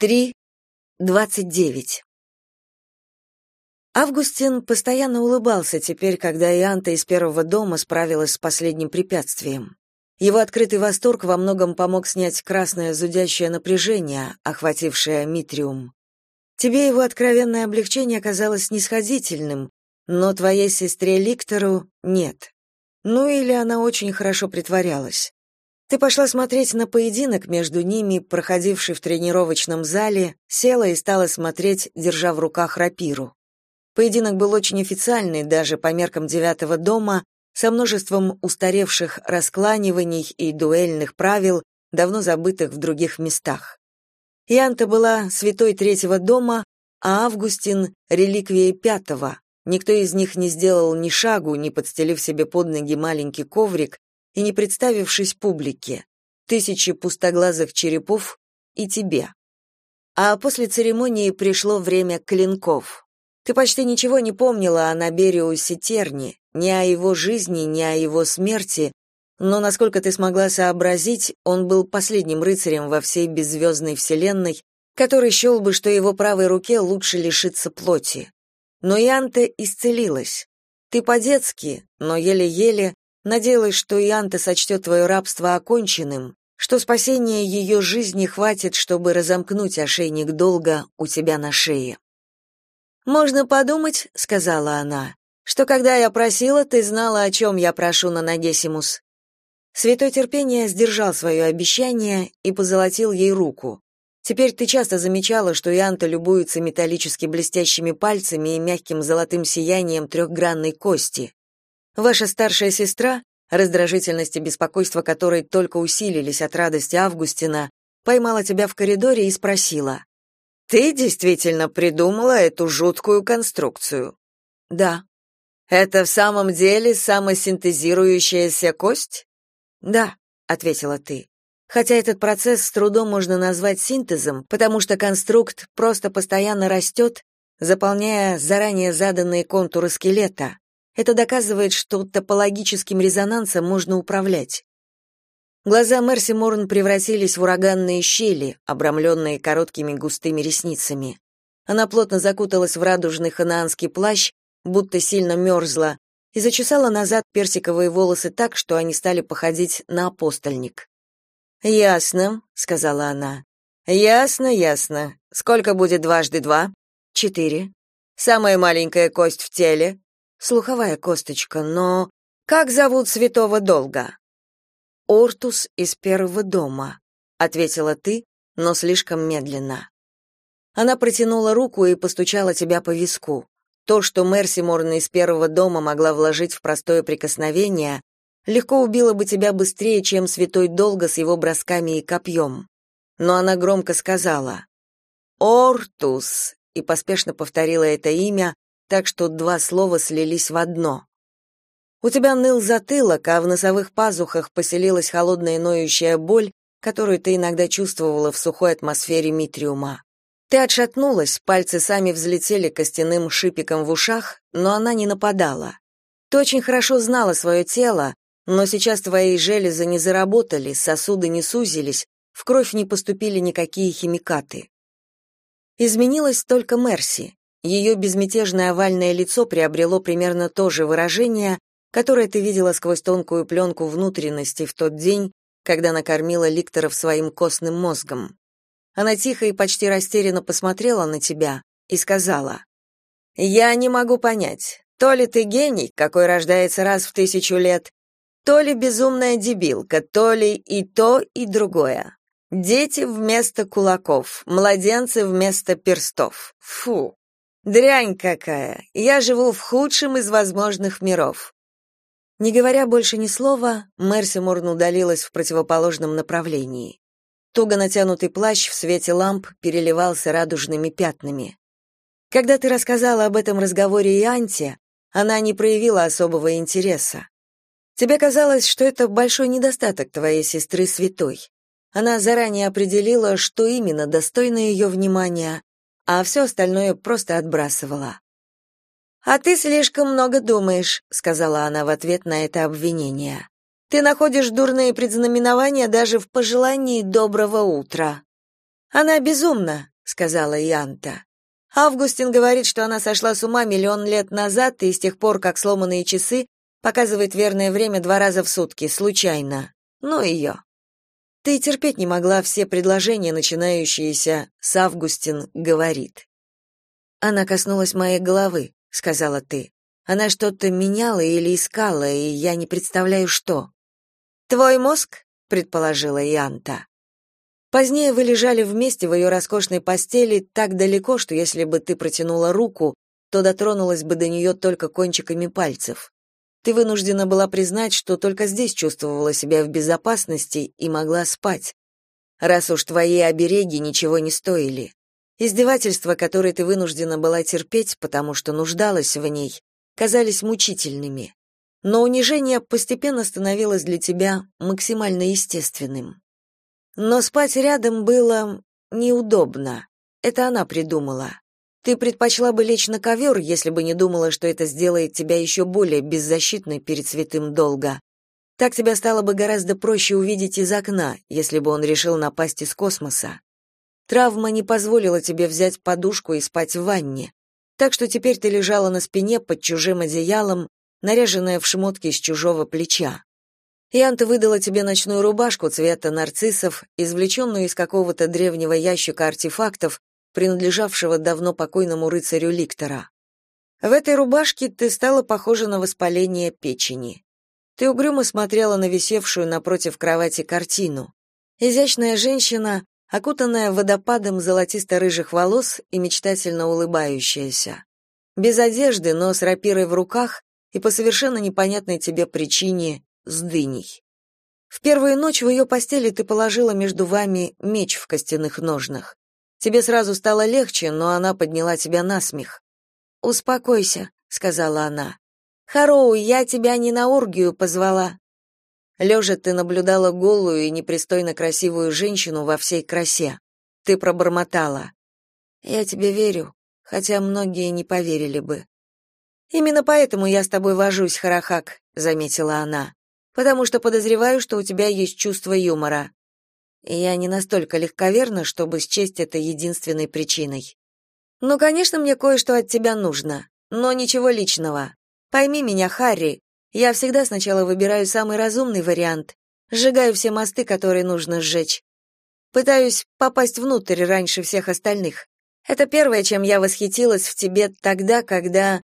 3.29 Августин постоянно улыбался теперь, когда Ианта из первого дома справилась с последним препятствием. Его открытый восторг во многом помог снять красное зудящее напряжение, охватившее Митриум. Тебе его откровенное облегчение казалось снисходительным, но твоей сестре Ликтору нет. Ну или она очень хорошо притворялась. Ты пошла смотреть на поединок между ними, проходивший в тренировочном зале, села и стала смотреть, держа в руках рапиру. Поединок был очень официальный даже по меркам девятого дома, со множеством устаревших раскланиваний и дуэльных правил, давно забытых в других местах. Янта была святой третьего дома, а Августин — реликвией пятого. Никто из них не сделал ни шагу, не подстелив себе под ноги маленький коврик и не представившись публике. Тысячи пустоглазых черепов и тебе. А после церемонии пришло время клинков. Ты почти ничего не помнила о Набериусе Терни, ни о его жизни, ни о его смерти, но, насколько ты смогла сообразить, он был последним рыцарем во всей беззвездной вселенной, который счел бы, что его правой руке лучше лишиться плоти. Но Янта исцелилась. Ты по-детски, но еле-еле, надеялась, что Янта сочтет твое рабство оконченным, что спасения ее жизни хватит, чтобы разомкнуть ошейник долга у тебя на шее. «Можно подумать», — сказала она, «что когда я просила, ты знала, о чем я прошу на Нагесимус». Святой терпение сдержал свое обещание и позолотил ей руку. Теперь ты часто замечала, что Янта любуется металлически блестящими пальцами и мягким золотым сиянием трехгранной кости. Ваша старшая сестра, раздражительность и беспокойство которой только усилились от радости Августина, поймала тебя в коридоре и спросила, ты действительно придумала эту жуткую конструкцию? Да. Это в самом деле самосинтезирующаяся кость? Да, ответила ты. Хотя этот процесс с трудом можно назвать синтезом, потому что конструкт просто постоянно растет, заполняя заранее заданные контуры скелета. Это доказывает, что топологическим резонансом можно управлять. Глаза Мерси Морн превратились в ураганные щели, обрамленные короткими густыми ресницами. Она плотно закуталась в радужный ханаанский плащ, будто сильно мерзла, и зачесала назад персиковые волосы так, что они стали походить на апостольник. «Ясно», — сказала она. «Ясно, ясно. Сколько будет дважды два?» «Четыре». «Самая маленькая кость в теле?» «Слуховая косточка, но...» «Как зовут святого долга?» Ортус из первого дома, ответила ты, но слишком медленно. Она протянула руку и постучала тебя по виску. То, что Мерси Морна из первого дома могла вложить в простое прикосновение, легко убило бы тебя быстрее, чем святой долго с его бросками и копьем. Но она громко сказала «Ортус» и поспешно повторила это имя, так что два слова слились в одно. У тебя ныл затылок, а в носовых пазухах поселилась холодная ноющая боль, которую ты иногда чувствовала в сухой атмосфере митриума. Ты отшатнулась, пальцы сами взлетели костяным шипиком в ушах, но она не нападала. Ты очень хорошо знала свое тело, но сейчас твои железы не заработали, сосуды не сузились, в кровь не поступили никакие химикаты. Изменилась только Мерси. Ее безмятежное овальное лицо приобрело примерно то же выражение, которое ты видела сквозь тонкую пленку внутренности в тот день, когда накормила ликторов своим костным мозгом. Она тихо и почти растерянно посмотрела на тебя и сказала, «Я не могу понять, то ли ты гений, какой рождается раз в тысячу лет, то ли безумная дебилка, то ли и то, и другое. Дети вместо кулаков, младенцы вместо перстов. Фу! Дрянь какая! Я живу в худшем из возможных миров. Не говоря больше ни слова, Мерси Морн удалилась в противоположном направлении. Туго натянутый плащ в свете ламп переливался радужными пятнами. Когда ты рассказала об этом разговоре и она не проявила особого интереса. Тебе казалось, что это большой недостаток твоей сестры Святой. Она заранее определила, что именно достойно ее внимания, а все остальное просто отбрасывала. «А ты слишком много думаешь», — сказала она в ответ на это обвинение. «Ты находишь дурные предзнаменования даже в пожелании доброго утра». «Она безумна», сказала Янта. Августин говорит, что она сошла с ума миллион лет назад и с тех пор, как сломанные часы показывает верное время два раза в сутки, случайно. Ну ее. Ты терпеть не могла все предложения, начинающиеся с Августин говорит. Она коснулась моей головы, сказала ты. Она что-то меняла или искала, и я не представляю что. Твой мозг, предположила Янта. Позднее вы лежали вместе в ее роскошной постели так далеко, что если бы ты протянула руку, то дотронулась бы до нее только кончиками пальцев. Ты вынуждена была признать, что только здесь чувствовала себя в безопасности и могла спать. Раз уж твои обереги ничего не стоили. Издевательства, которые ты вынуждена была терпеть, потому что нуждалась в ней, казались мучительными. Но унижение постепенно становилось для тебя максимально естественным. Но спать рядом было неудобно. Это она придумала. Ты предпочла бы лечь на ковер, если бы не думала, что это сделает тебя еще более беззащитной перед святым долга. Так тебя стало бы гораздо проще увидеть из окна, если бы он решил напасть из космоса. Травма не позволила тебе взять подушку и спать в ванне, так что теперь ты лежала на спине под чужим одеялом, наряженная в шмотки с чужого плеча. Янта выдала тебе ночную рубашку цвета нарциссов, извлеченную из какого-то древнего ящика артефактов, принадлежавшего давно покойному рыцарю Ликтора. В этой рубашке ты стала похожа на воспаление печени. Ты угрюмо смотрела на висевшую напротив кровати картину. Изящная женщина, окутанная водопадом золотисто-рыжих волос и мечтательно улыбающаяся. Без одежды, но с рапирой в руках и по совершенно непонятной тебе причине с дыней. В первую ночь в ее постели ты положила между вами меч в костяных ножнах. Тебе сразу стало легче, но она подняла тебя на смех. «Успокойся», — сказала она. «Хароу, я тебя не на оргию позвала». Лежа ты наблюдала голую и непристойно красивую женщину во всей красе. Ты пробормотала. «Я тебе верю, хотя многие не поверили бы». «Именно поэтому я с тобой вожусь, Харахак», — заметила она. «Потому что подозреваю, что у тебя есть чувство юмора я не настолько легковерна, чтобы счесть это единственной причиной. Ну, конечно, мне кое-что от тебя нужно, но ничего личного. Пойми меня, Харри, я всегда сначала выбираю самый разумный вариант, сжигаю все мосты, которые нужно сжечь. Пытаюсь попасть внутрь раньше всех остальных. Это первое, чем я восхитилась в тебе тогда, когда...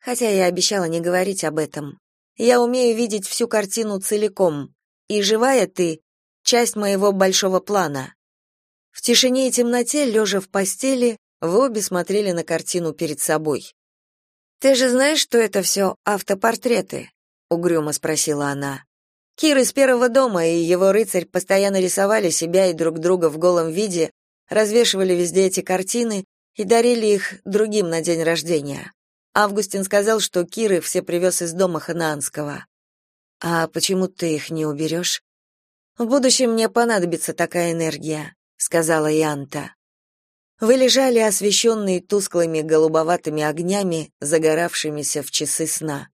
Хотя я обещала не говорить об этом. Я умею видеть всю картину целиком, и живая ты часть моего большого плана. В тишине и темноте, лежа в постели, вы обе смотрели на картину перед собой. «Ты же знаешь, что это все автопортреты?» — угрюмо спросила она. Кир из первого дома и его рыцарь постоянно рисовали себя и друг друга в голом виде, развешивали везде эти картины и дарили их другим на день рождения. Августин сказал, что Киры все привез из дома Ханаанского. «А почему ты их не уберешь?» В будущем мне понадобится такая энергия, сказала Янта. Вы лежали освещенные тусклыми голубоватыми огнями, загоравшимися в часы сна.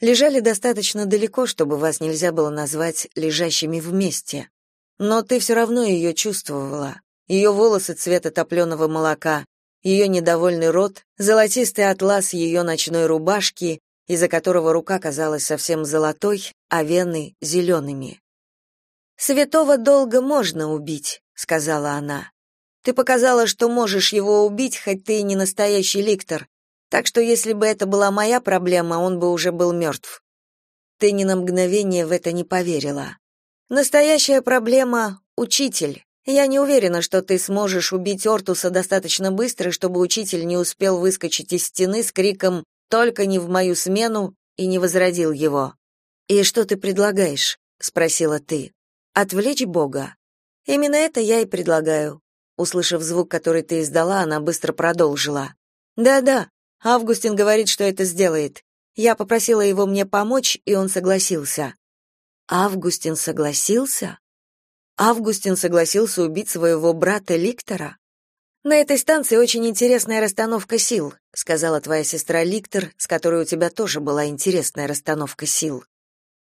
Лежали достаточно далеко, чтобы вас нельзя было назвать лежащими вместе. Но ты все равно ее чувствовала. Ее волосы цвета топленого молока, ее недовольный рот, золотистый атлас ее ночной рубашки, из-за которого рука казалась совсем золотой, а вены — зелеными. Святого долго можно убить», — сказала она. Ты показала, что можешь его убить, хоть ты и не настоящий ликтор. Так что если бы это была моя проблема, он бы уже был мертв. Ты ни на мгновение в это не поверила. Настоящая проблема учитель. Я не уверена, что ты сможешь убить Ортуса достаточно быстро, чтобы учитель не успел выскочить из стены с криком «Только не в мою смену!» и не возродил его. «И что ты предлагаешь?» — спросила ты. Отвлечь Бога. Именно это я и предлагаю. Услышав звук, который ты издала, она быстро продолжила. Да-да, Августин говорит, что это сделает. Я попросила его мне помочь, и он согласился. Августин согласился? Августин согласился убить своего брата Ликтора? На этой станции очень интересная расстановка сил, сказала твоя сестра Ликтор, с которой у тебя тоже была интересная расстановка сил.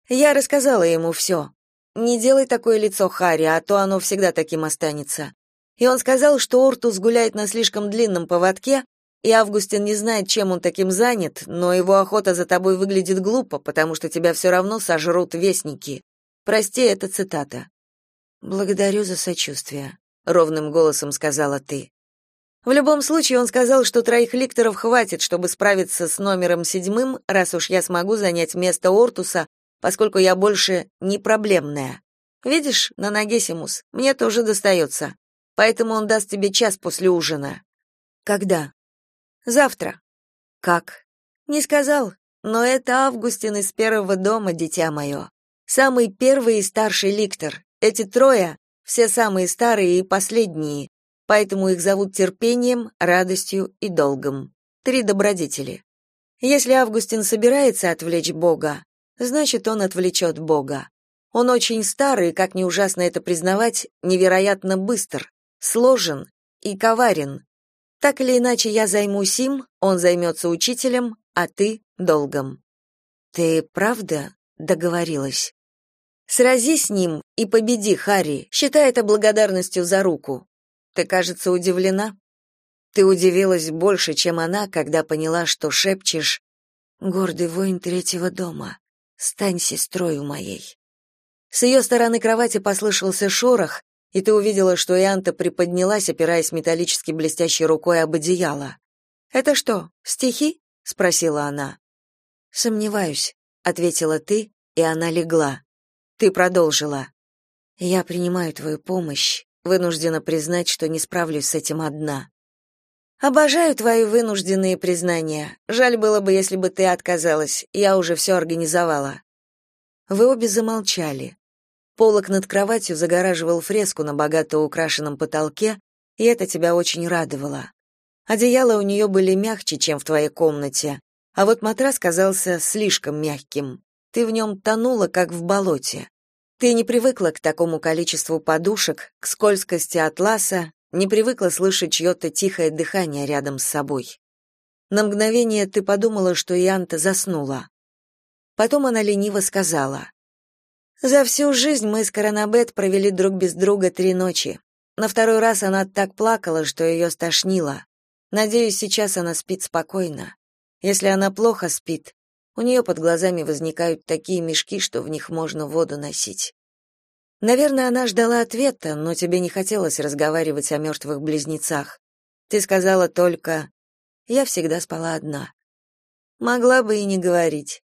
Я рассказала ему все. Не делай такое лицо, Харри, а то оно всегда таким останется. И он сказал, что Ортус гуляет на слишком длинном поводке, и Августин не знает, чем он таким занят, но его охота за тобой выглядит глупо, потому что тебя все равно сожрут вестники. Прости, это цитата. Благодарю за сочувствие, ровным голосом сказала ты. В любом случае, он сказал, что троих ликторов хватит, чтобы справиться с номером седьмым, раз уж я смогу занять место Ортуса, поскольку я больше не проблемная. Видишь, на ноге Симус, мне тоже достается поэтому он даст тебе час после ужина. Когда? Завтра. Как? Не сказал, но это Августин из первого дома, дитя мое. Самый первый и старший ликтор. Эти трое — все самые старые и последние, поэтому их зовут терпением, радостью и долгом. Три добродетели. Если Августин собирается отвлечь Бога, значит, он отвлечет Бога. Он очень старый, как ни ужасно это признавать, невероятно быстр, сложен и коварен. Так или иначе я займусь им, он займется учителем, а ты — долгом. Ты правда договорилась? Сразись с ним и победи, Харри, считай это благодарностью за руку. Ты, кажется, удивлена? Ты удивилась больше, чем она, когда поняла, что шепчешь «Гордый воин третьего дома, стань сестрой моей». С ее стороны кровати послышался шорох, и ты увидела, что Ианта приподнялась, опираясь металлически блестящей рукой об одеяло. «Это что, стихи?» — спросила она. «Сомневаюсь», — ответила ты, и она легла. Ты продолжила. «Я принимаю твою помощь, вынуждена признать, что не справлюсь с этим одна». «Обожаю твои вынужденные признания. Жаль было бы, если бы ты отказалась. Я уже все организовала». Вы обе замолчали. Полок над кроватью загораживал фреску на богато украшенном потолке, и это тебя очень радовало. Одеяла у нее были мягче, чем в твоей комнате, а вот матрас казался слишком мягким. Ты в нем тонула, как в болоте. Ты не привыкла к такому количеству подушек, к скользкости атласа, не привыкла слышать чье-то тихое дыхание рядом с собой. На мгновение ты подумала, что Янта заснула. Потом она лениво сказала: за всю жизнь мы с Коронабет провели друг без друга три ночи. На второй раз она так плакала, что ее стошнило. Надеюсь, сейчас она спит спокойно. Если она плохо спит, у нее под глазами возникают такие мешки, что в них можно воду носить. Наверное, она ждала ответа, но тебе не хотелось разговаривать о мертвых близнецах. Ты сказала только «Я всегда спала одна». Могла бы и не говорить.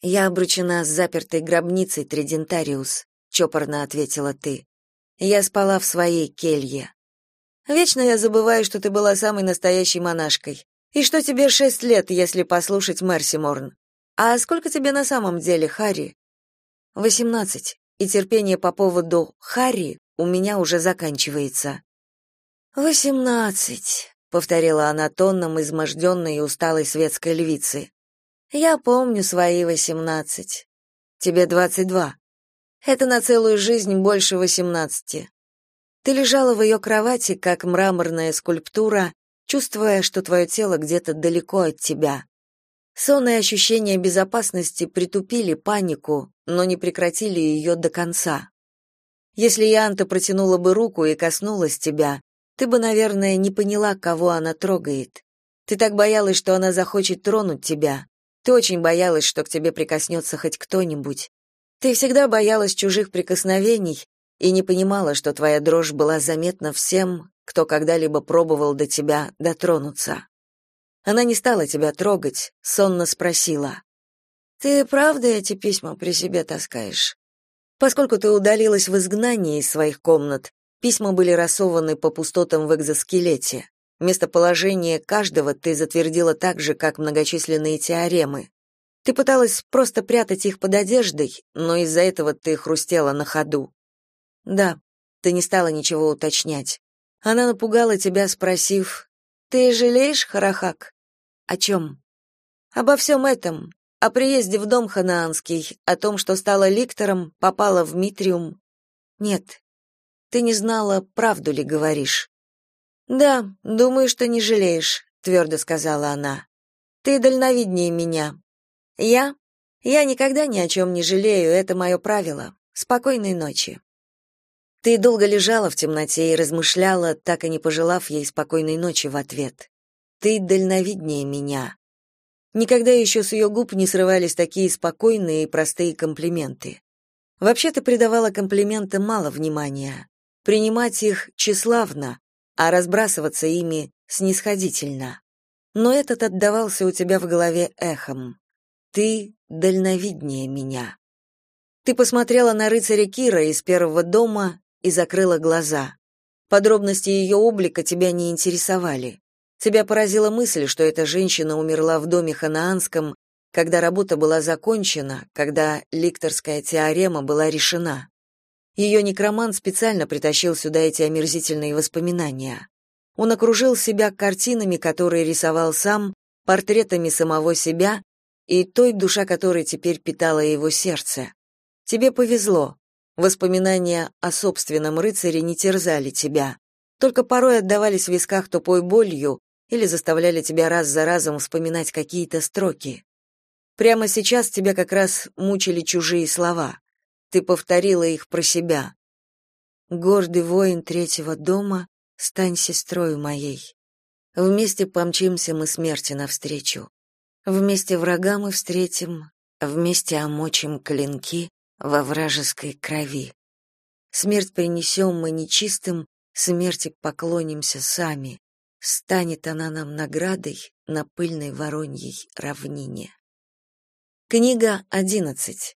Я обручена с запертой гробницей Тридентариус, чопорно ответила ты. Я спала в своей келье. Вечно я забываю, что ты была самой настоящей монашкой. И что тебе шесть лет, если послушать Мерси Морн. А сколько тебе на самом деле, Харри? Восемнадцать. И терпение по поводу Харри у меня уже заканчивается. Восемнадцать, повторила она тоном изможденной и усталой светской львицы. Я помню свои восемнадцать. Тебе двадцать два. Это на целую жизнь больше восемнадцати. Ты лежала в ее кровати, как мраморная скульптура, чувствуя, что твое тело где-то далеко от тебя. Сонные ощущения безопасности притупили панику, но не прекратили ее до конца. Если Янта протянула бы руку и коснулась тебя, ты бы, наверное, не поняла, кого она трогает. Ты так боялась, что она захочет тронуть тебя, ты очень боялась, что к тебе прикоснется хоть кто-нибудь. Ты всегда боялась чужих прикосновений и не понимала, что твоя дрожь была заметна всем, кто когда-либо пробовал до тебя дотронуться. Она не стала тебя трогать, сонно спросила: "Ты правда эти письма при себе таскаешь?" Поскольку ты удалилась в изгнании из своих комнат, письма были рассованы по пустотам в экзоскелете. Местоположение каждого ты затвердила так же, как многочисленные теоремы. Ты пыталась просто прятать их под одеждой, но из-за этого ты хрустела на ходу. Да, ты не стала ничего уточнять. Она напугала тебя, спросив, «Ты жалеешь, Харахак?» «О чем?» «Обо всем этом. О приезде в дом ханаанский, о том, что стала ликтором, попала в Митриум. Нет, ты не знала, правду ли говоришь. Да, думаю, что не жалеешь, твердо сказала она. Ты дальновиднее меня. Я? Я никогда ни о чем не жалею, это мое правило. Спокойной ночи. Ты долго лежала в темноте и размышляла, так и не пожелав ей спокойной ночи в ответ. Ты дальновиднее меня. Никогда еще с ее губ не срывались такие спокойные и простые комплименты. Вообще ты придавала комплиментам мало внимания. Принимать их тщеславно, а разбрасываться ими снисходительно. Но этот отдавался у тебя в голове эхом. Ты дальновиднее меня. Ты посмотрела на рыцаря Кира из первого дома и закрыла глаза. Подробности ее облика тебя не интересовали. Тебя поразила мысль, что эта женщина умерла в доме ханаанском, когда работа была закончена, когда ликторская теорема была решена. Ее некромант специально притащил сюда эти омерзительные воспоминания. Он окружил себя картинами, которые рисовал сам, портретами самого себя и той, душа которой теперь питала его сердце. Тебе повезло. Воспоминания о собственном рыцаре не терзали тебя, только порой отдавались в висках тупой болью или заставляли тебя раз за разом вспоминать какие-то строки. Прямо сейчас тебя как раз мучили чужие слова. Ты повторила их про себя. Гордый воин третьего дома, стань сестрой моей. Вместе помчимся мы смерти навстречу. Вместе врага мы встретим, вместе омочим клинки во вражеской крови. Смерть принесем мы нечистым, смерти поклонимся сами. Станет она нам наградой на пыльной вороньей равнине. Книга одиннадцать.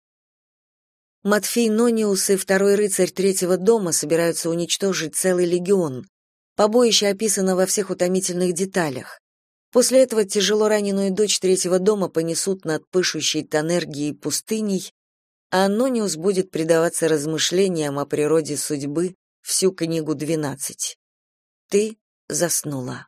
Матфей Нониус и второй рыцарь третьего дома собираются уничтожить целый легион, Побоище описано во всех утомительных деталях. После этого тяжело раненую дочь третьего дома понесут над пышущей тонергией пустыней, а Анониус будет предаваться размышлениям о природе судьбы всю книгу двенадцать. Ты заснула.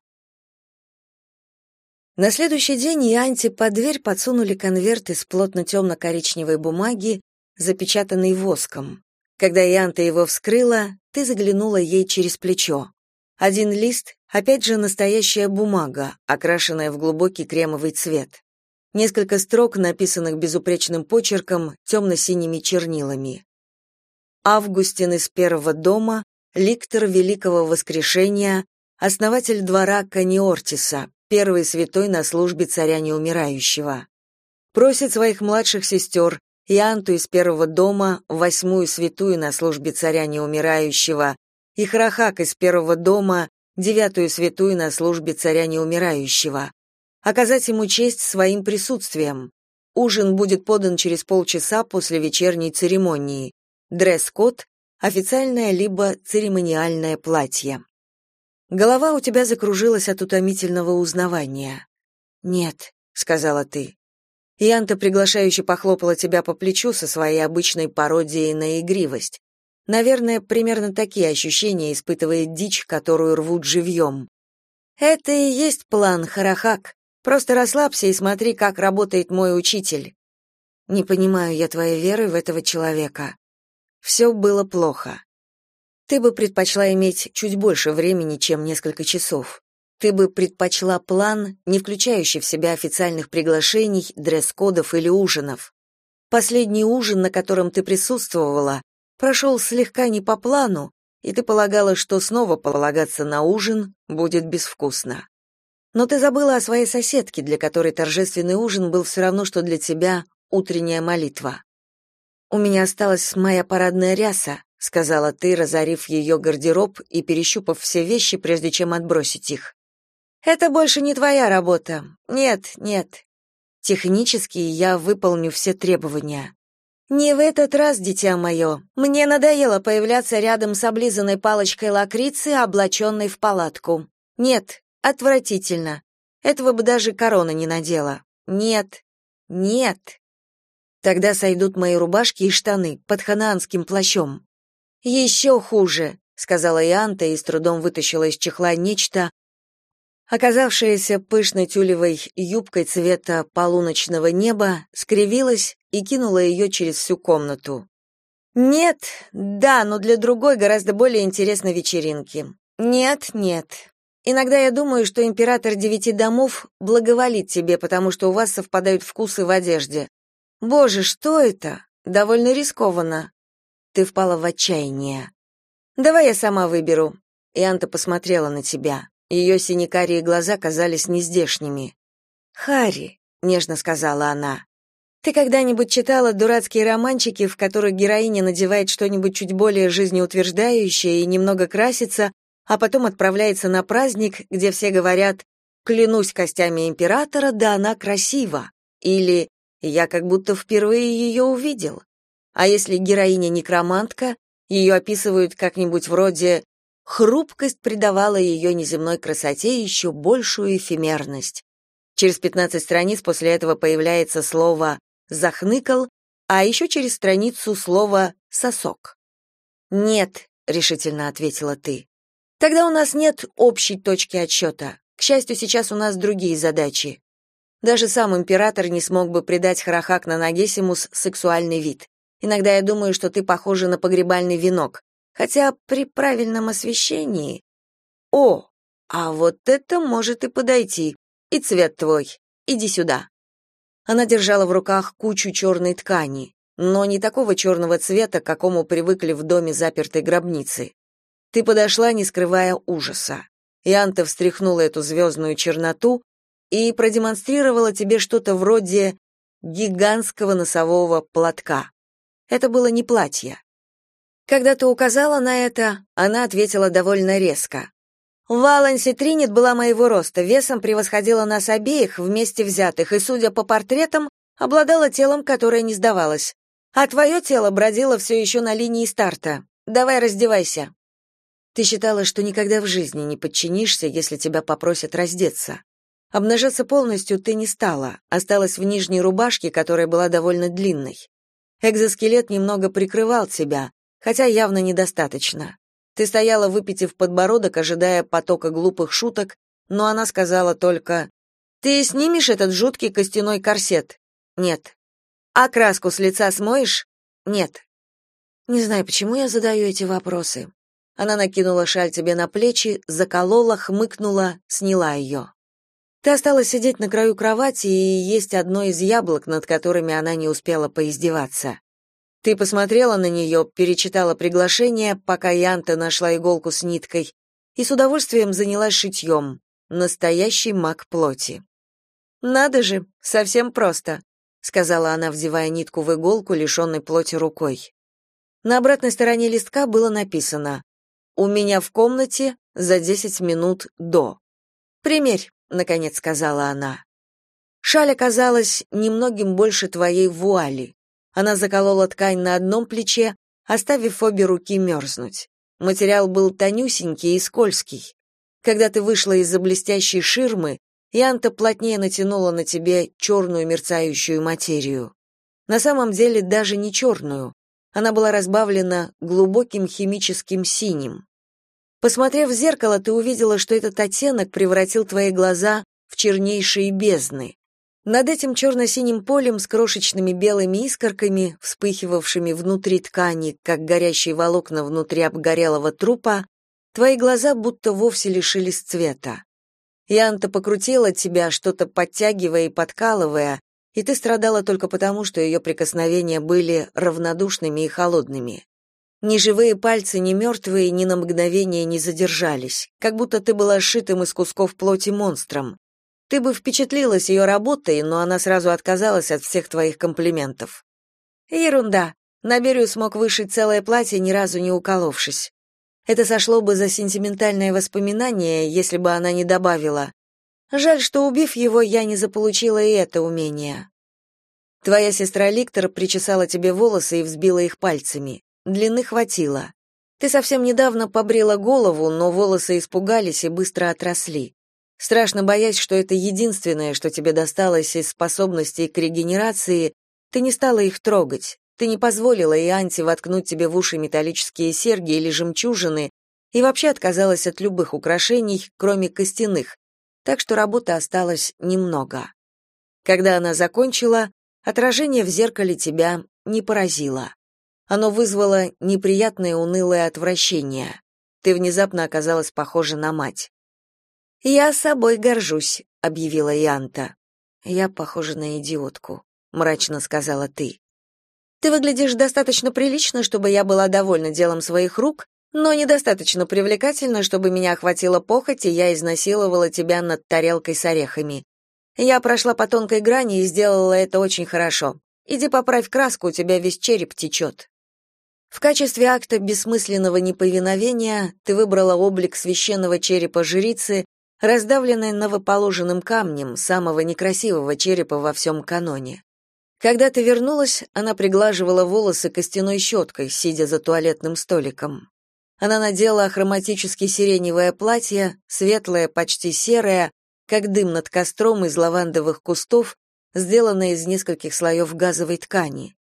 На следующий день Ианти под дверь подсунули конверт из плотно темно-коричневой бумаги, запечатанный воском. Когда Ианта его вскрыла, ты заглянула ей через плечо. Один лист, опять же настоящая бумага, окрашенная в глубокий кремовый цвет. Несколько строк, написанных безупречным почерком, темно-синими чернилами. Августин из первого дома, ликтор Великого Воскрешения, основатель двора Каниортиса, первый святой на службе царя неумирающего. Просит своих младших сестер, Ианту из первого дома, восьмую святую на службе царя неумирающего, и Храхак из первого дома, девятую святую на службе царя неумирающего. Оказать ему честь своим присутствием. Ужин будет подан через полчаса после вечерней церемонии. Дресс-код — официальное либо церемониальное платье. Голова у тебя закружилась от утомительного узнавания. «Нет», — сказала ты. Янта приглашающе похлопала тебя по плечу со своей обычной пародией на игривость. Наверное, примерно такие ощущения испытывает дичь, которую рвут живьем. Это и есть план, Харахак. Просто расслабься и смотри, как работает мой учитель. Не понимаю я твоей веры в этого человека. Все было плохо. Ты бы предпочла иметь чуть больше времени, чем несколько часов. Ты бы предпочла план, не включающий в себя официальных приглашений, дресс-кодов или ужинов. Последний ужин, на котором ты присутствовала, прошел слегка не по плану, и ты полагала, что снова полагаться на ужин будет безвкусно. Но ты забыла о своей соседке, для которой торжественный ужин был все равно, что для тебя утренняя молитва. «У меня осталась моя парадная ряса», — сказала ты, разорив ее гардероб и перещупав все вещи, прежде чем отбросить их. «Это больше не твоя работа. Нет, нет. Технически я выполню все требования. «Не в этот раз, дитя мое. Мне надоело появляться рядом с облизанной палочкой лакрицы, облаченной в палатку. Нет, отвратительно. Этого бы даже корона не надела. Нет, нет. Тогда сойдут мои рубашки и штаны под ханаанским плащом. «Еще хуже», — сказала Ианта и с трудом вытащила из чехла нечто, оказавшаяся пышной тюлевой юбкой цвета полуночного неба, скривилась и кинула ее через всю комнату. «Нет, да, но для другой гораздо более интересной вечеринки. Нет, нет. Иногда я думаю, что император девяти домов благоволит тебе, потому что у вас совпадают вкусы в одежде. Боже, что это? Довольно рискованно». Ты впала в отчаяние. Давай я сама выберу. И Анта посмотрела на тебя. Ее синекарие глаза казались нездешними. Хари, нежно сказала она. Ты когда-нибудь читала дурацкие романчики, в которых героиня надевает что-нибудь чуть более жизнеутверждающее и немного красится, а потом отправляется на праздник, где все говорят «Клянусь костями императора, да она красива» или «Я как будто впервые ее увидел». А если героиня некромантка, ее описывают как-нибудь вроде «Хрупкость придавала ее неземной красоте еще большую эфемерность». Через 15 страниц после этого появляется слово захныкал, а еще через страницу слово сосок. Нет, решительно ответила ты. Тогда у нас нет общей точки отсчета. К счастью, сейчас у нас другие задачи. Даже сам император не смог бы придать Харахак на Нагесимус сексуальный вид. Иногда я думаю, что ты похожа на погребальный венок. Хотя при правильном освещении... О, а вот это может и подойти. И цвет твой. Иди сюда. Она держала в руках кучу черной ткани, но не такого черного цвета, к какому привыкли в доме запертой гробницы. Ты подошла, не скрывая ужаса. Янта встряхнула эту звездную черноту и продемонстрировала тебе что-то вроде гигантского носового платка. Это было не платье. Когда ты указала на это, она ответила довольно резко. Валанси Тринит была моего роста, весом превосходила нас обеих, вместе взятых, и, судя по портретам, обладала телом, которое не сдавалось. А твое тело бродило все еще на линии старта. Давай раздевайся. Ты считала, что никогда в жизни не подчинишься, если тебя попросят раздеться. Обнажаться полностью ты не стала, осталась в нижней рубашке, которая была довольно длинной. Экзоскелет немного прикрывал тебя, хотя явно недостаточно. Ты стояла, выпитив подбородок, ожидая потока глупых шуток, но она сказала только «Ты снимешь этот жуткий костяной корсет?» «Нет». «А краску с лица смоешь?» «Нет». Не знаю, почему я задаю эти вопросы. Она накинула шаль тебе на плечи, заколола, хмыкнула, сняла ее. Ты осталась сидеть на краю кровати и есть одно из яблок, над которыми она не успела поиздеваться. Ты посмотрела на нее, перечитала приглашение, пока Янта нашла иголку с ниткой, и с удовольствием занялась шитьем. Настоящий маг плоти. «Надо же, совсем просто», — сказала она, вдевая нитку в иголку, лишенной плоти рукой. На обратной стороне листка было написано «У меня в комнате за десять минут до». «Примерь», — наконец сказала она. Шаль оказалась немногим больше твоей вуали. Она заколола ткань на одном плече, оставив обе руки мерзнуть. Материал был тонюсенький и скользкий. Когда ты вышла из-за блестящей ширмы, Янта плотнее натянула на тебе черную мерцающую материю. На самом деле даже не черную. Она была разбавлена глубоким химическим синим. Посмотрев в зеркало, ты увидела, что этот оттенок превратил твои глаза в чернейшие бездны. Над этим черно-синим полем с крошечными белыми искорками, вспыхивавшими внутри ткани, как горящие волокна внутри обгорелого трупа, твои глаза будто вовсе лишились цвета. Янта покрутила тебя, что-то подтягивая и подкалывая, и ты страдала только потому, что ее прикосновения были равнодушными и холодными. Ни живые пальцы, ни мертвые ни на мгновение не задержались, как будто ты была сшитым из кусков плоти монстром, ты бы впечатлилась ее работой, но она сразу отказалась от всех твоих комплиментов. Ерунда. Наберю смог вышить целое платье, ни разу не уколовшись. Это сошло бы за сентиментальное воспоминание, если бы она не добавила. Жаль, что убив его, я не заполучила и это умение. Твоя сестра Ликтор причесала тебе волосы и взбила их пальцами. Длины хватило. Ты совсем недавно побрила голову, но волосы испугались и быстро отросли. Страшно боясь, что это единственное, что тебе досталось из способностей к регенерации, ты не стала их трогать. Ты не позволила Ианте воткнуть тебе в уши металлические серьги или жемчужины и вообще отказалась от любых украшений, кроме костяных, так что работы осталось немного. Когда она закончила, отражение в зеркале тебя не поразило. Оно вызвало неприятное унылое отвращение. Ты внезапно оказалась похожа на мать. «Я собой горжусь», — объявила Янта. «Я похожа на идиотку», — мрачно сказала ты. «Ты выглядишь достаточно прилично, чтобы я была довольна делом своих рук, но недостаточно привлекательно, чтобы меня охватила похоть, и я изнасиловала тебя над тарелкой с орехами. Я прошла по тонкой грани и сделала это очень хорошо. Иди поправь краску, у тебя весь череп течет». В качестве акта бессмысленного неповиновения ты выбрала облик священного черепа жрицы, раздавленной новоположенным камнем, самого некрасивого черепа во всем каноне. Когда ты вернулась, она приглаживала волосы костяной щеткой, сидя за туалетным столиком. Она надела хроматически сиреневое платье, светлое, почти серое, как дым над костром из лавандовых кустов, сделанное из нескольких слоев газовой ткани.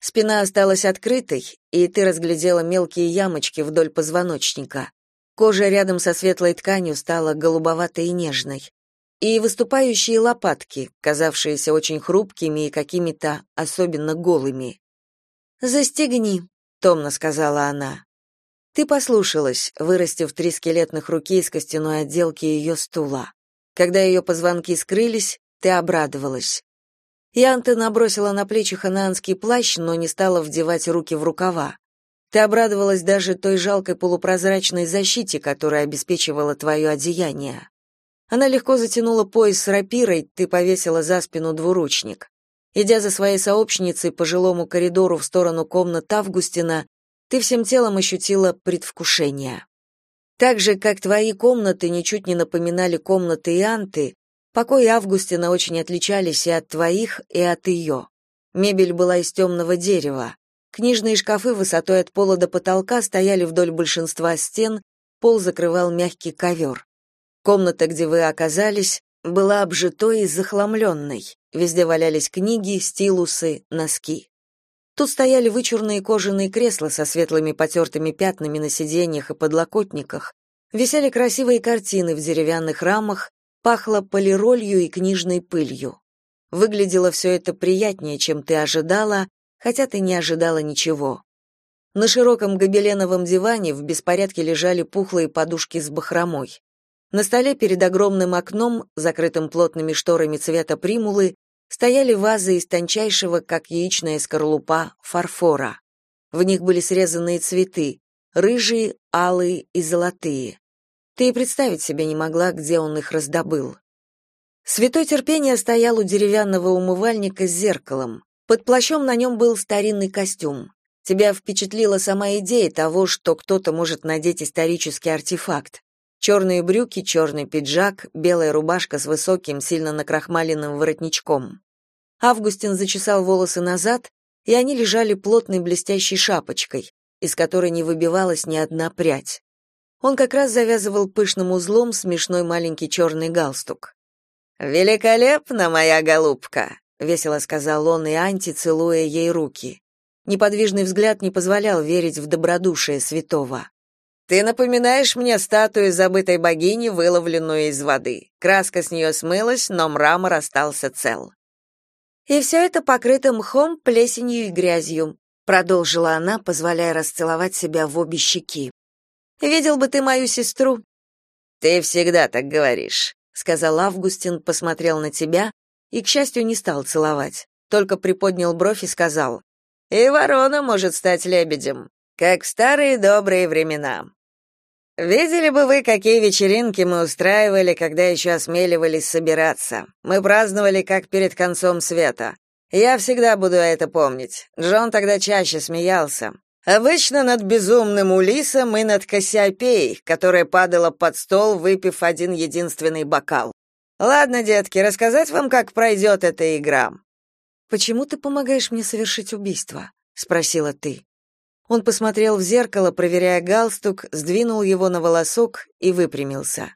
Спина осталась открытой, и ты разглядела мелкие ямочки вдоль позвоночника. Кожа рядом со светлой тканью стала голубоватой и нежной. И выступающие лопатки, казавшиеся очень хрупкими и какими-то особенно голыми. «Застегни», — томно сказала она. Ты послушалась, вырастив три скелетных руки из костяной отделки ее стула. Когда ее позвонки скрылись, ты обрадовалась. Янта набросила на плечи ханаанский плащ, но не стала вдевать руки в рукава. Ты обрадовалась даже той жалкой полупрозрачной защите, которая обеспечивала твое одеяние. Она легко затянула пояс с рапирой, ты повесила за спину двуручник. Идя за своей сообщницей по жилому коридору в сторону комнат Августина, ты всем телом ощутила предвкушение. Так же, как твои комнаты ничуть не напоминали комнаты Ианты, Покои Августина очень отличались и от твоих, и от ее. Мебель была из темного дерева. Книжные шкафы высотой от пола до потолка стояли вдоль большинства стен, пол закрывал мягкий ковер. Комната, где вы оказались, была обжитой и захламленной. Везде валялись книги, стилусы, носки. Тут стояли вычурные кожаные кресла со светлыми потертыми пятнами на сиденьях и подлокотниках, висели красивые картины в деревянных рамах, Пахло полиролью и книжной пылью. Выглядело все это приятнее, чем ты ожидала, хотя ты не ожидала ничего. На широком гобеленовом диване в беспорядке лежали пухлые подушки с бахромой. На столе перед огромным окном, закрытым плотными шторами цвета примулы, стояли вазы из тончайшего, как яичная скорлупа, фарфора. В них были срезанные цветы, рыжие, алые и золотые. Ты и представить себе не могла, где он их раздобыл. Святой терпение стоял у деревянного умывальника с зеркалом. Под плащом на нем был старинный костюм. Тебя впечатлила сама идея того, что кто-то может надеть исторический артефакт. Черные брюки, черный пиджак, белая рубашка с высоким, сильно накрахмаленным воротничком. Августин зачесал волосы назад, и они лежали плотной блестящей шапочкой, из которой не выбивалась ни одна прядь. Он как раз завязывал пышным узлом смешной маленький черный галстук. «Великолепно, моя голубка!» — весело сказал он и Анти, целуя ей руки. Неподвижный взгляд не позволял верить в добродушие святого. «Ты напоминаешь мне статую забытой богини, выловленную из воды. Краска с нее смылась, но мрамор остался цел». «И все это покрыто мхом, плесенью и грязью», — продолжила она, позволяя расцеловать себя в обе щеки. Видел бы ты мою сестру. Ты всегда так говоришь, сказал Августин, посмотрел на тебя и, к счастью, не стал целовать, только приподнял бровь и сказал: "И ворона может стать лебедем, как в старые добрые времена". Видели бы вы, какие вечеринки мы устраивали, когда еще осмеливались собираться. Мы праздновали как перед концом света. Я всегда буду это помнить. Джон тогда чаще смеялся. Обычно над безумным Улисом и над Кассиопеей, которая падала под стол, выпив один единственный бокал. Ладно, детки, рассказать вам, как пройдет эта игра. Почему ты помогаешь мне совершить убийство? спросила ты. Он посмотрел в зеркало, проверяя галстук, сдвинул его на волосок и выпрямился.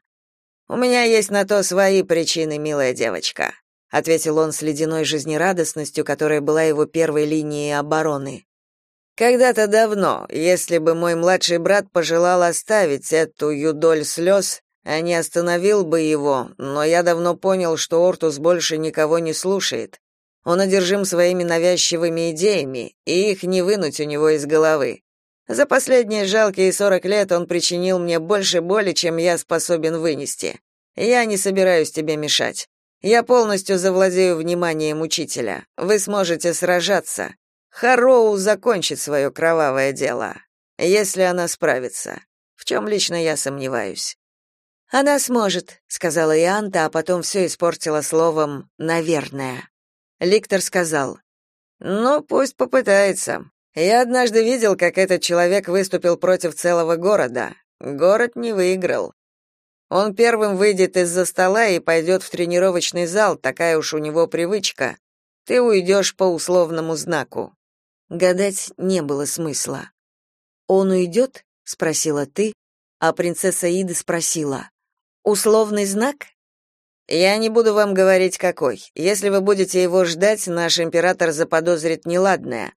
У меня есть на то свои причины, милая девочка, ответил он с ледяной жизнерадостностью, которая была его первой линией обороны. Когда-то давно, если бы мой младший брат пожелал оставить эту юдоль слез, а не остановил бы его, но я давно понял, что Ортус больше никого не слушает. Он одержим своими навязчивыми идеями, и их не вынуть у него из головы. За последние жалкие сорок лет он причинил мне больше боли, чем я способен вынести. Я не собираюсь тебе мешать. Я полностью завладею вниманием учителя. Вы сможете сражаться. Хароу закончит свое кровавое дело. если она справится, в чем лично я сомневаюсь. Она сможет, сказала Ианта, а потом все испортила словом наверное. Ликтор сказал: "Ну, пусть попытается. Я однажды видел, как этот человек выступил против целого города. Город не выиграл. Он первым выйдет из-за стола и пойдет в тренировочный зал, такая уж у него привычка. Ты уйдешь по условному знаку. Гадать не было смысла. Он уйдет?» — спросила ты, а принцесса Ида спросила: "Условный знак?" Я не буду вам говорить какой. Если вы будете его ждать, наш император заподозрит неладное.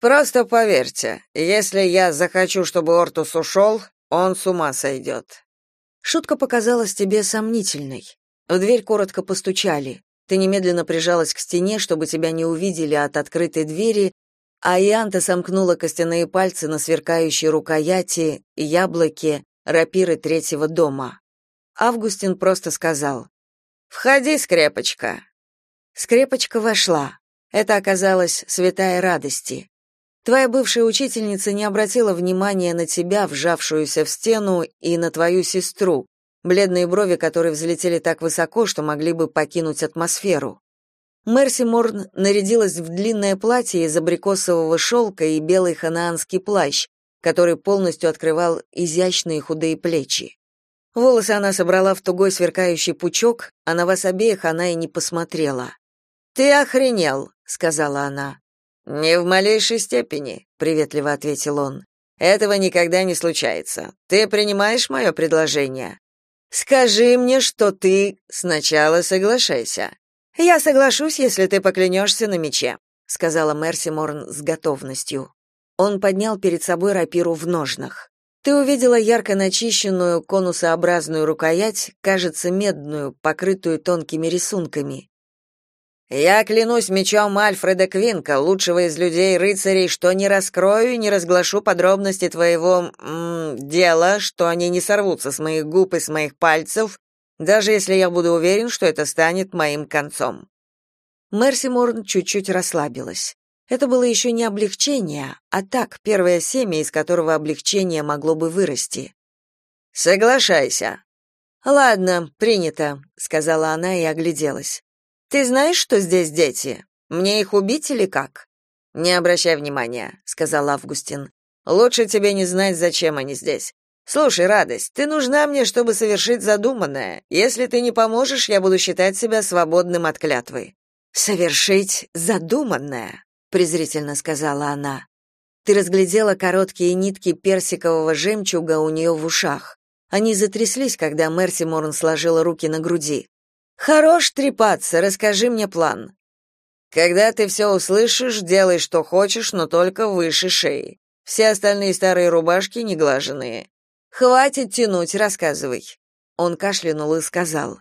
Просто поверьте, если я захочу, чтобы Ортус ушел, он с ума сойдет». Шутка показалась тебе сомнительной. В дверь коротко постучали. Ты немедленно прижалась к стене, чтобы тебя не увидели от открытой двери, а сомкнула костяные пальцы на сверкающей рукояти, яблоке, рапиры третьего дома. Августин просто сказал «Входи, скрепочка». Скрепочка вошла. Это оказалось святая радости. Твоя бывшая учительница не обратила внимания на тебя, вжавшуюся в стену, и на твою сестру, бледные брови которой взлетели так высоко, что могли бы покинуть атмосферу. Мерси Морн нарядилась в длинное платье из абрикосового шелка и белый ханаанский плащ, который полностью открывал изящные худые плечи. Волосы она собрала в тугой сверкающий пучок, а на вас обеих она и не посмотрела. «Ты охренел», — сказала она. «Не в малейшей степени», — приветливо ответил он. «Этого никогда не случается. Ты принимаешь мое предложение?» «Скажи мне, что ты сначала соглашайся». «Я соглашусь, если ты поклянешься на мече», — сказала Мерси Морн с готовностью. Он поднял перед собой рапиру в ножнах. Ты увидела ярко начищенную конусообразную рукоять, кажется, медную, покрытую тонкими рисунками. Я клянусь мечом Альфреда Квинка, лучшего из людей-рыцарей, что не раскрою и не разглашу подробности твоего м, дела, что они не сорвутся с моих губ и с моих пальцев, даже если я буду уверен, что это станет моим концом. Мерси Морн чуть-чуть расслабилась. Это было еще не облегчение, а так, первое семя, из которого облегчение могло бы вырасти. Соглашайся. Ладно, принято, сказала она и огляделась. Ты знаешь, что здесь дети? Мне их убить или как? Не обращай внимания, сказал Августин. Лучше тебе не знать, зачем они здесь. Слушай, радость, ты нужна мне, чтобы совершить задуманное. Если ты не поможешь, я буду считать себя свободным от клятвы. Совершить задуманное, презрительно сказала она. Ты разглядела короткие нитки персикового жемчуга у нее в ушах. Они затряслись, когда Мерси Морн сложила руки на груди. Хорош трепаться, расскажи мне план. Когда ты все услышишь, делай что хочешь, но только выше шеи. Все остальные старые рубашки неглаженные. Хватит тянуть, рассказывай. Он кашлянул и сказал: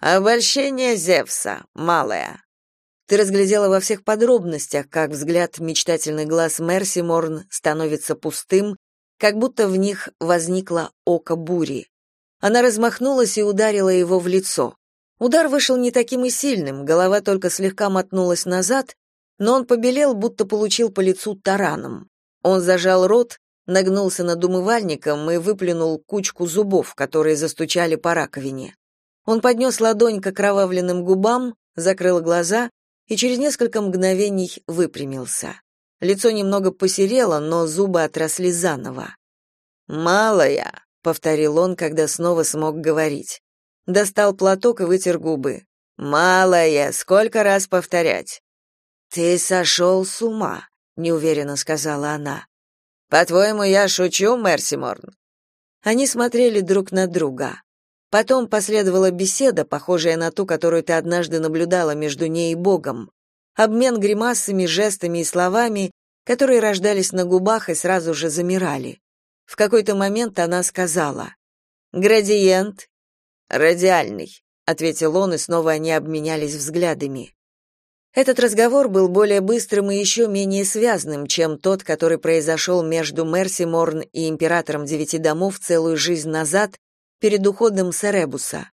Обольщение Зевса, малая. Ты разглядела во всех подробностях, как взгляд мечтательный глаз Мерси Морн становится пустым, как будто в них возникло око бури. Она размахнулась и ударила его в лицо. Удар вышел не таким и сильным, голова только слегка мотнулась назад, но он побелел, будто получил по лицу тараном. Он зажал рот, нагнулся над умывальником и выплюнул кучку зубов, которые застучали по раковине. Он поднес ладонь к окровавленным губам, закрыл глаза и через несколько мгновений выпрямился. Лицо немного посерело, но зубы отросли заново. «Малая», — повторил он, когда снова смог говорить достал платок и вытер губы. «Малая, сколько раз повторять?» «Ты сошел с ума», — неуверенно сказала она. «По-твоему, я шучу, Мерси Морн?» Они смотрели друг на друга. Потом последовала беседа, похожая на ту, которую ты однажды наблюдала между ней и Богом. Обмен гримасами, жестами и словами, которые рождались на губах и сразу же замирали. В какой-то момент она сказала «Градиент Радиальный, ответил он, и снова они обменялись взглядами. Этот разговор был более быстрым и еще менее связным, чем тот, который произошел между Мерси Морн и императором девяти домов целую жизнь назад, перед уходом Серебуса.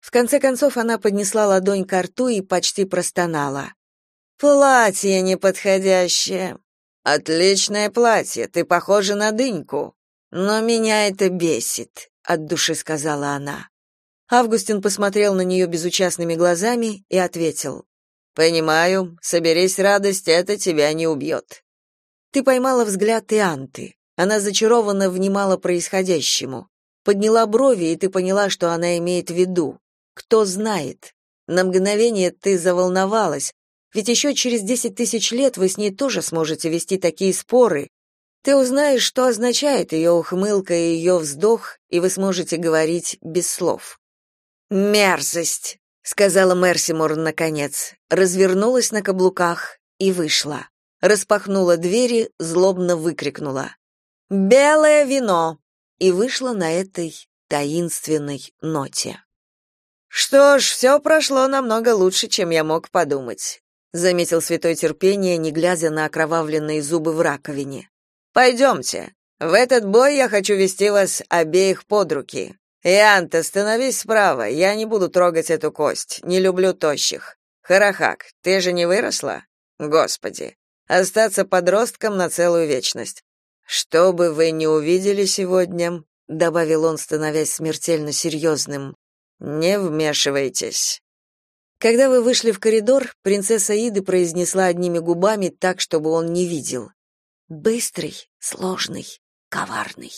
В конце концов она поднесла ладонь к рту и почти простонала. «Платье неподходящее». Отличное платье, ты похожа на дыньку. Но меня это бесит, от души сказала она. Августин посмотрел на нее безучастными глазами и ответил: Понимаю, соберись радость, это тебя не убьет». Ты поймала взгляд Ианты. Она зачарованно внимала происходящему. Подняла брови, и ты поняла, что она имеет в виду. Кто знает? На мгновение ты заволновалась, ведь еще через десять тысяч лет вы с ней тоже сможете вести такие споры. Ты узнаешь, что означает ее ухмылка и ее вздох, и вы сможете говорить без слов. «Мерзость!» — сказала Мерсимор наконец, развернулась на каблуках и вышла. Распахнула двери, злобно выкрикнула. «Белое вино!» и вышла на этой таинственной ноте. «Что ж, все прошло намного лучше, чем я мог подумать», заметил святой терпение, не глядя на окровавленные зубы в раковине. «Пойдемте. В этот бой я хочу вести вас обеих под руки. Ианта, становись справа, я не буду трогать эту кость, не люблю тощих. Харахак, ты же не выросла? Господи, остаться подростком на целую вечность. Что бы вы ни увидели сегодня, добавил он, становясь смертельно серьезным, не вмешивайтесь. Когда вы вышли в коридор, принцесса Иды произнесла одними губами так, чтобы он не видел: "Быстрый, сложный, коварный".